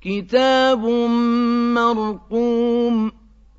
كِتَابٌ مَّرْقُومٌ